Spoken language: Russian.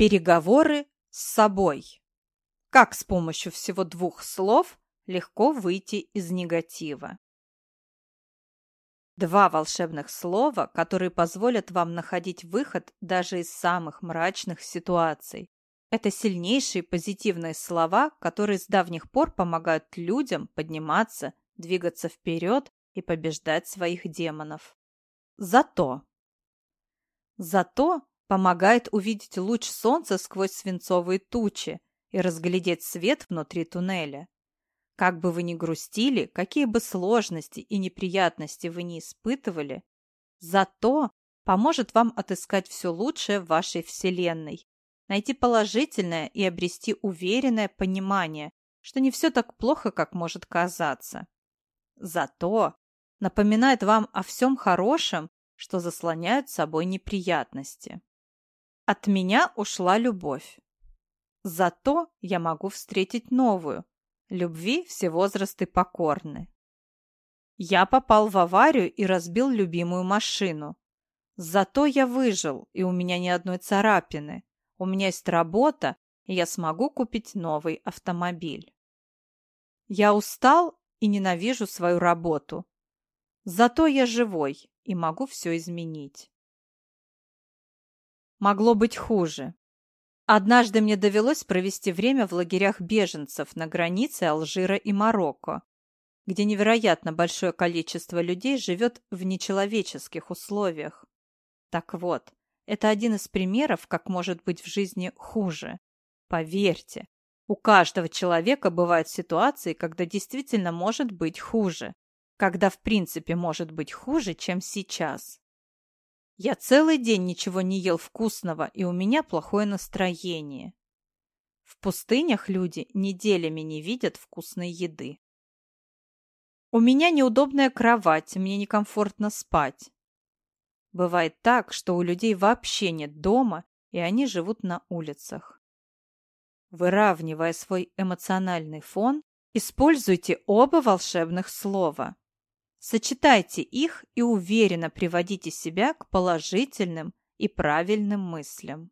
Переговоры с собой. Как с помощью всего двух слов легко выйти из негатива. Два волшебных слова, которые позволят вам находить выход даже из самых мрачных ситуаций. Это сильнейшие позитивные слова, которые с давних пор помогают людям подниматься, двигаться вперед и побеждать своих демонов. Зато. Зато помогает увидеть луч солнца сквозь свинцовые тучи и разглядеть свет внутри туннеля. Как бы вы ни грустили, какие бы сложности и неприятности вы ни испытывали, зато поможет вам отыскать все лучшее в вашей Вселенной, найти положительное и обрести уверенное понимание, что не все так плохо, как может казаться. Зато напоминает вам о всем хорошем, что заслоняют собой неприятности. От меня ушла любовь. Зато я могу встретить новую. Любви все возрасты покорны. Я попал в аварию и разбил любимую машину. Зато я выжил, и у меня ни одной царапины. У меня есть работа, и я смогу купить новый автомобиль. Я устал и ненавижу свою работу. Зато я живой и могу все изменить. Могло быть хуже. Однажды мне довелось провести время в лагерях беженцев на границе Алжира и Марокко, где невероятно большое количество людей живет в нечеловеческих условиях. Так вот, это один из примеров, как может быть в жизни хуже. Поверьте, у каждого человека бывают ситуации, когда действительно может быть хуже, когда в принципе может быть хуже, чем сейчас. Я целый день ничего не ел вкусного, и у меня плохое настроение. В пустынях люди неделями не видят вкусной еды. У меня неудобная кровать, мне некомфортно спать. Бывает так, что у людей вообще нет дома, и они живут на улицах. Выравнивая свой эмоциональный фон, используйте оба волшебных слова. Сочетайте их и уверенно приводите себя к положительным и правильным мыслям.